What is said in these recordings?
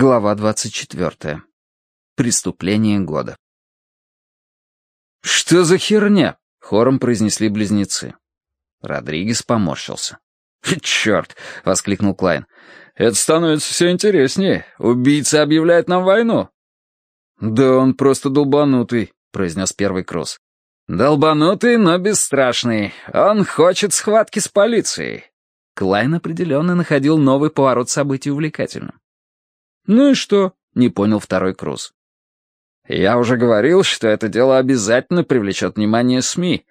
Глава 24. Преступление года. «Что за херня?» — хором произнесли близнецы. Родригес поморщился. «Черт!» — воскликнул Клайн. «Это становится все интереснее. Убийца объявляет нам войну». «Да он просто долбанутый», — произнес первый Круз. «Долбанутый, но бесстрашный. Он хочет схватки с полицией». Клайн определенно находил новый поворот событий увлекательным. «Ну и что?» — не понял второй Круз. «Я уже говорил, что это дело обязательно привлечет внимание СМИ.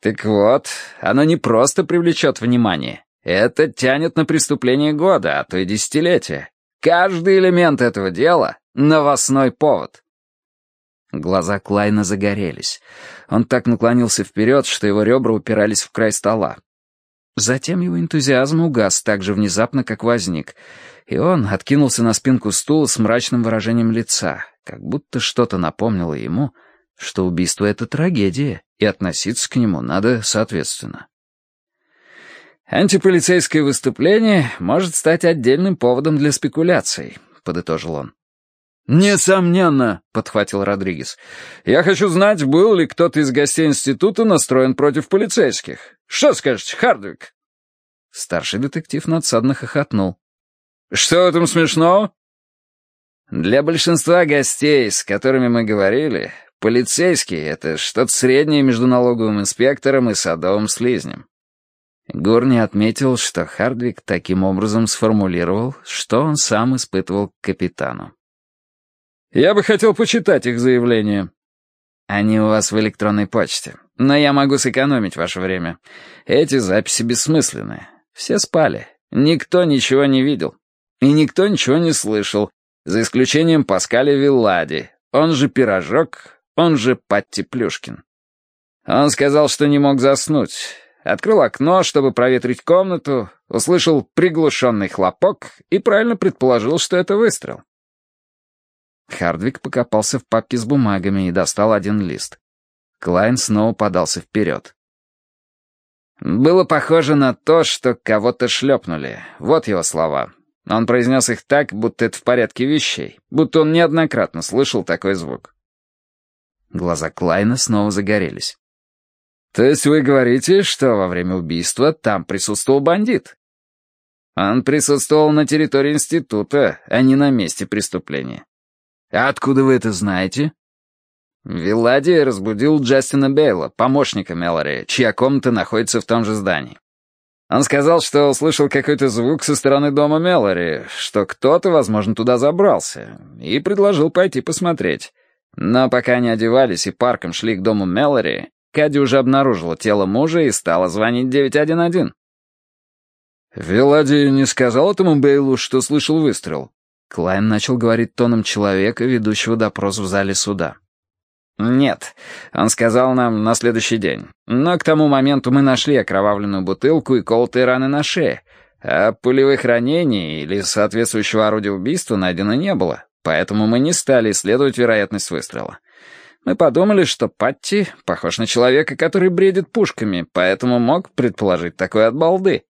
Так вот, оно не просто привлечет внимание. Это тянет на преступление года, а то и десятилетия. Каждый элемент этого дела — новостной повод». Глаза Клайна загорелись. Он так наклонился вперед, что его ребра упирались в край стола. Затем его энтузиазм угас так же внезапно, как возник — и он откинулся на спинку стула с мрачным выражением лица, как будто что-то напомнило ему, что убийство — это трагедия, и относиться к нему надо соответственно. «Антиполицейское выступление может стать отдельным поводом для спекуляций», — подытожил он. «Несомненно», — подхватил Родригес. «Я хочу знать, был ли кто-то из гостей института настроен против полицейских. Что скажете, Хардвик?» Старший детектив надсадно хохотнул. Что в этом смешного? Для большинства гостей, с которыми мы говорили, полицейский — это что-то среднее между налоговым инспектором и садовым слизнем. Гурни отметил, что Хардвик таким образом сформулировал, что он сам испытывал к капитану. «Я бы хотел почитать их заявление». «Они у вас в электронной почте, но я могу сэкономить ваше время. Эти записи бессмысленны. Все спали. Никто ничего не видел. И никто ничего не слышал, за исключением Паскаля Виллади, он же Пирожок, он же Патти Плюшкин. Он сказал, что не мог заснуть. Открыл окно, чтобы проветрить комнату, услышал приглушенный хлопок и правильно предположил, что это выстрел. Хардвик покопался в папке с бумагами и достал один лист. Клайн снова подался вперед. Было похоже на то, что кого-то шлепнули. Вот его слова. Он произнес их так, будто это в порядке вещей, будто он неоднократно слышал такой звук. Глаза Клайна снова загорелись. «То есть вы говорите, что во время убийства там присутствовал бандит?» «Он присутствовал на территории института, а не на месте преступления». «А откуда вы это знаете?» Виллади разбудил Джастина Бейла, помощника Мелори, чья комната находится в том же здании. Он сказал, что услышал какой-то звук со стороны дома Мелори, что кто-то, возможно, туда забрался, и предложил пойти посмотреть. Но пока они одевались и парком шли к дому Мелори, Кади уже обнаружила тело мужа и стала звонить 911. «Вилади не сказал этому Бейлу, что слышал выстрел?» Клайн начал говорить тоном человека, ведущего допрос в зале суда. «Нет», — он сказал нам на следующий день. «Но к тому моменту мы нашли окровавленную бутылку и колотые раны на шее, а пулевых ранений или соответствующего орудия убийства найдено не было, поэтому мы не стали исследовать вероятность выстрела. Мы подумали, что Патти похож на человека, который бредит пушками, поэтому мог предположить такое от балды».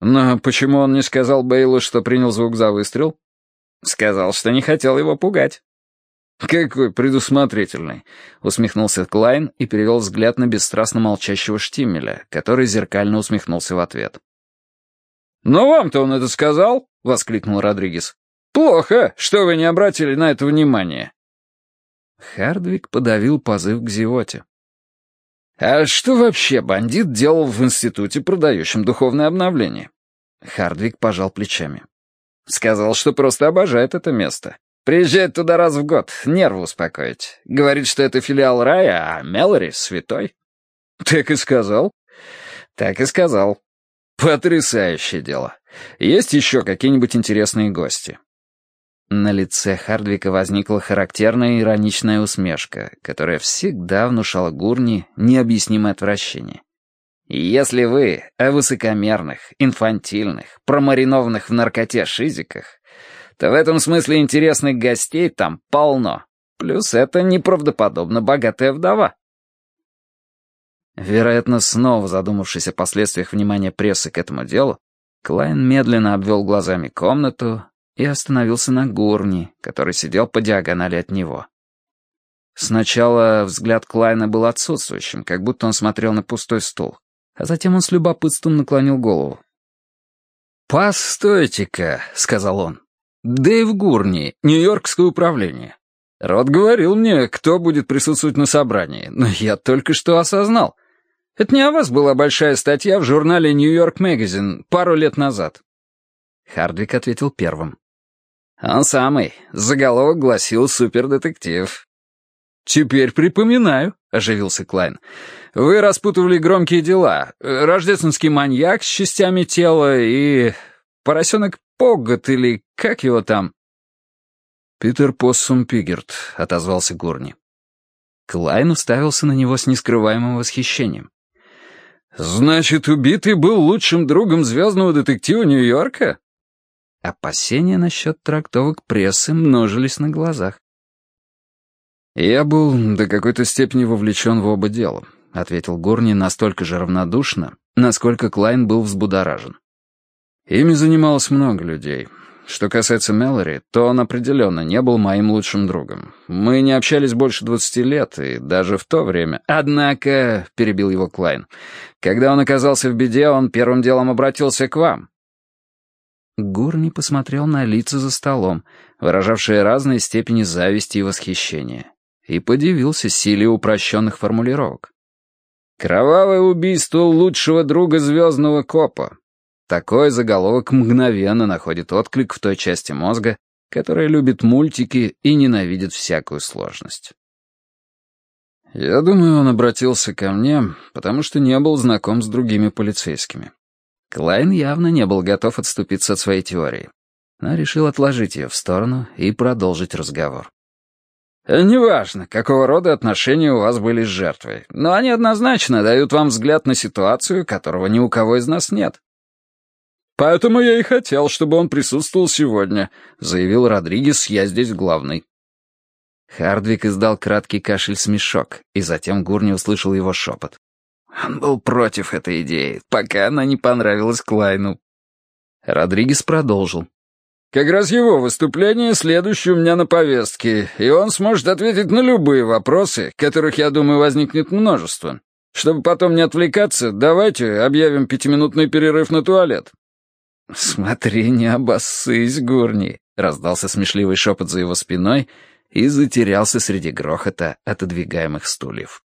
«Но почему он не сказал Бейлу, что принял звук за выстрел?» «Сказал, что не хотел его пугать». «Какой предусмотрительный!» — усмехнулся Клайн и перевел взгляд на бесстрастно молчащего Штимеля, который зеркально усмехнулся в ответ. «Но вам-то он это сказал?» — воскликнул Родригес. «Плохо, что вы не обратили на это внимание». Хардвик подавил позыв к зевоте. «А что вообще бандит делал в институте, продающем духовное обновление?» Хардвик пожал плечами. «Сказал, что просто обожает это место. Приезжает туда раз в год, нервы успокоить. Говорит, что это филиал рая, а Мелори — святой. Так и сказал? Так и сказал. Потрясающее дело. Есть еще какие-нибудь интересные гости? На лице Хардвика возникла характерная ироничная усмешка, которая всегда внушала Гурни необъяснимое отвращение. Если вы о высокомерных, инфантильных, промаринованных в наркоте шизиках то в этом смысле интересных гостей там полно. Плюс это неправдоподобно богатая вдова. Вероятно, снова задумавшись о последствиях внимания прессы к этому делу, Клайн медленно обвел глазами комнату и остановился на Гурни, который сидел по диагонали от него. Сначала взгляд Клайна был отсутствующим, как будто он смотрел на пустой стул, а затем он с любопытством наклонил голову. «Постойте-ка», — сказал он. «Дэйв Гурни, Нью-Йоркское управление. Рот говорил мне, кто будет присутствовать на собрании, но я только что осознал. Это не о вас была большая статья в журнале «Нью-Йорк Магазин» пару лет назад». Хардвик ответил первым. «Он самый. Заголовок гласил «Супердетектив». «Теперь припоминаю», — оживился Клайн. «Вы распутывали громкие дела. Рождественский маньяк с частями тела и... поросенок Поггот или как его там?» «Питер Поссум Пигерт», — отозвался Гурни. Клайн уставился на него с нескрываемым восхищением. «Значит, убитый был лучшим другом звездного детектива Нью-Йорка?» Опасения насчет трактовок прессы множились на глазах. «Я был до какой-то степени вовлечен в оба дела», — ответил Гурни настолько же равнодушно, насколько Клайн был взбудоражен. «Ими занималось много людей. Что касается Мэлори, то он определенно не был моим лучшим другом. Мы не общались больше двадцати лет, и даже в то время... Однако, — перебил его Клайн, — когда он оказался в беде, он первым делом обратился к вам». Гурни посмотрел на лица за столом, выражавшие разные степени зависти и восхищения и подивился силе упрощенных формулировок. «Кровавое убийство лучшего друга звездного копа». Такой заголовок мгновенно находит отклик в той части мозга, которая любит мультики и ненавидит всякую сложность. Я думаю, он обратился ко мне, потому что не был знаком с другими полицейскими. Клайн явно не был готов отступиться от своей теории, но решил отложить ее в сторону и продолжить разговор. «Неважно, какого рода отношения у вас были с жертвой, но они однозначно дают вам взгляд на ситуацию, которого ни у кого из нас нет». «Поэтому я и хотел, чтобы он присутствовал сегодня», — заявил Родригес, «я здесь главный». Хардвик издал краткий кашель-смешок, и затем Гурни услышал его шепот. Он был против этой идеи, пока она не понравилась Клайну. Родригес продолжил. Как раз его выступление следующее у меня на повестке, и он сможет ответить на любые вопросы, которых, я думаю, возникнет множество. Чтобы потом не отвлекаться, давайте объявим пятиминутный перерыв на туалет». «Смотри, не обоссысь, Гурни», — раздался смешливый шепот за его спиной и затерялся среди грохота отодвигаемых стульев.